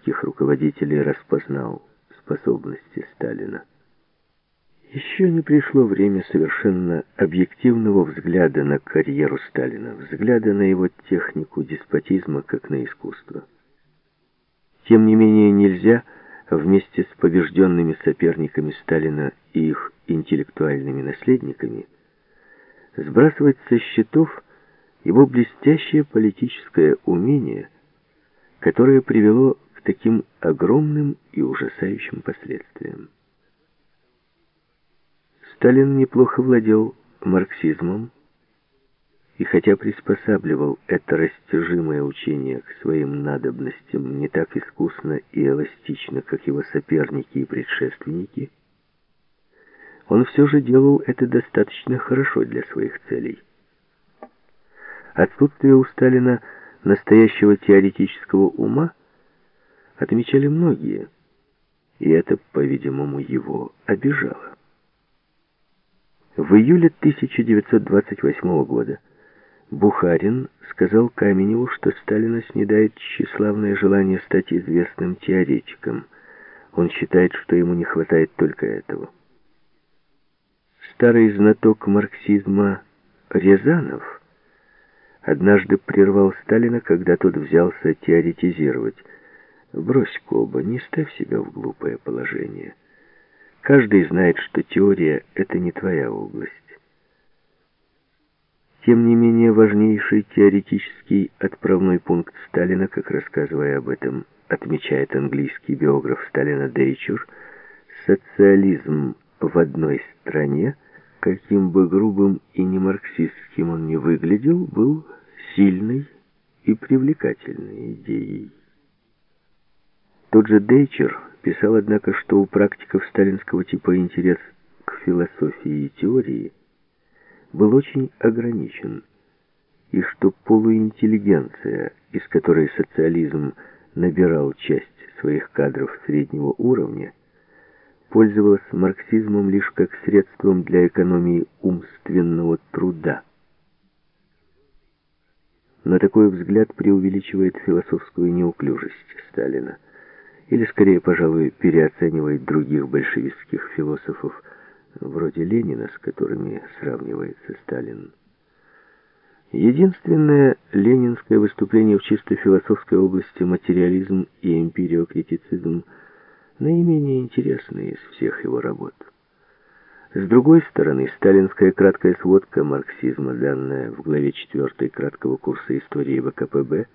политических руководителей распознал способности Сталина. Еще не пришло время совершенно объективного взгляда на карьеру Сталина, взгляда на его технику деспотизма как на искусство. Тем не менее нельзя вместе с побежденными соперниками Сталина и их интеллектуальными наследниками сбрасывать со счетов его блестящее политическое умение, которое привело таким огромным и ужасающим последствиям. Сталин неплохо владел марксизмом, и хотя приспосабливал это растяжимое учение к своим надобностям не так искусно и эластично, как его соперники и предшественники, он все же делал это достаточно хорошо для своих целей. Отсутствие у Сталина настоящего теоретического ума отмечали многие, и это, по-видимому, его обижало. В июле 1928 года Бухарин сказал Каменеву, что Сталина снедает тщеславное желание стать известным теоретиком. Он считает, что ему не хватает только этого. Старый знаток марксизма Рязанов однажды прервал Сталина, когда тот взялся теоретизировать. «Брось, Коба, не ставь себя в глупое положение». Каждый знает, что теория — это не твоя область. Тем не менее, важнейший теоретический отправной пункт Сталина, как рассказывая об этом, отмечает английский биограф Сталина Дейчур, социализм в одной стране, каким бы грубым и не марксистским он ни выглядел, был сильной и привлекательной идеей. Тот же Дейчер Писал, однако, что у практиков сталинского типа интерес к философии и теории был очень ограничен, и что полуинтеллигенция, из которой социализм набирал часть своих кадров среднего уровня, пользовалась марксизмом лишь как средством для экономии умственного труда. Но такой взгляд преувеличивает философскую неуклюжесть Сталина или скорее, пожалуй, переоценивает других большевистских философов, вроде Ленина, с которыми сравнивается Сталин. Единственное ленинское выступление в чисто философской области материализм и эмпириокритицизм наименее интересное из всех его работ. С другой стороны, сталинская краткая сводка марксизма, данная в главе 4 краткого курса истории ВКПБ,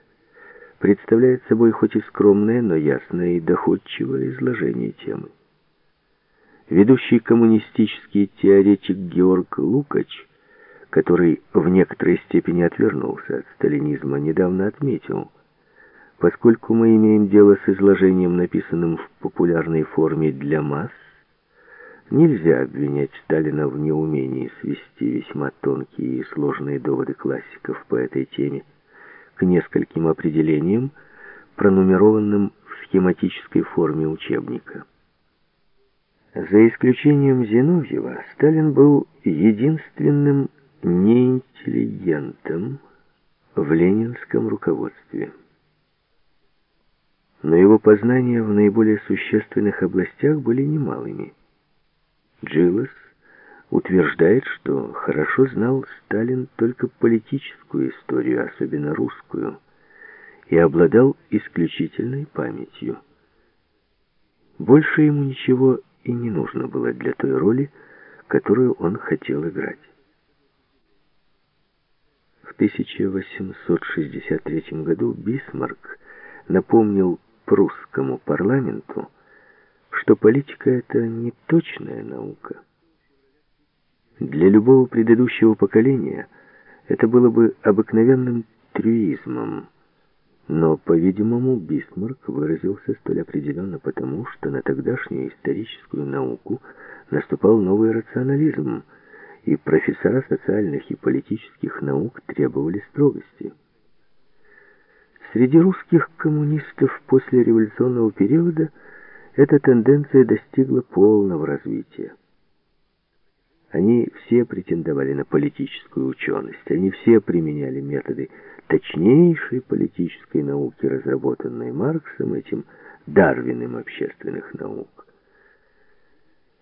представляет собой хоть и скромное, но ясное и доходчивое изложение темы. Ведущий коммунистический теоретик Георг Лукач, который в некоторой степени отвернулся от сталинизма, недавно отметил, поскольку мы имеем дело с изложением, написанным в популярной форме для масс, нельзя обвинять Сталина в неумении свести весьма тонкие и сложные доводы классиков по этой теме к нескольким определениям, пронумерованным в схематической форме учебника. За исключением Зиновьева, Сталин был единственным неинтеллигентом в ленинском руководстве. Но его познания в наиболее существенных областях были немалыми. Джилос утверждает, что хорошо знал Сталин только политическую историю, особенно русскую, и обладал исключительной памятью. Больше ему ничего и не нужно было для той роли, которую он хотел играть. В 1863 году Бисмарк напомнил прусскому парламенту, что политика — это не точная наука, для любого предыдущего поколения это было бы обыкновенным трюизмом. Но, по-видимому, Бисмарк выразился столь определенно потому, что на тогдашнюю историческую науку наступал новый рационализм, и профессора социальных и политических наук требовали строгости. Среди русских коммунистов после революционного периода эта тенденция достигла полного развития. Они все претендовали на политическую ученость, они все применяли методы точнейшей политической науки, разработанные Марксом, этим Дарвиным общественных наук.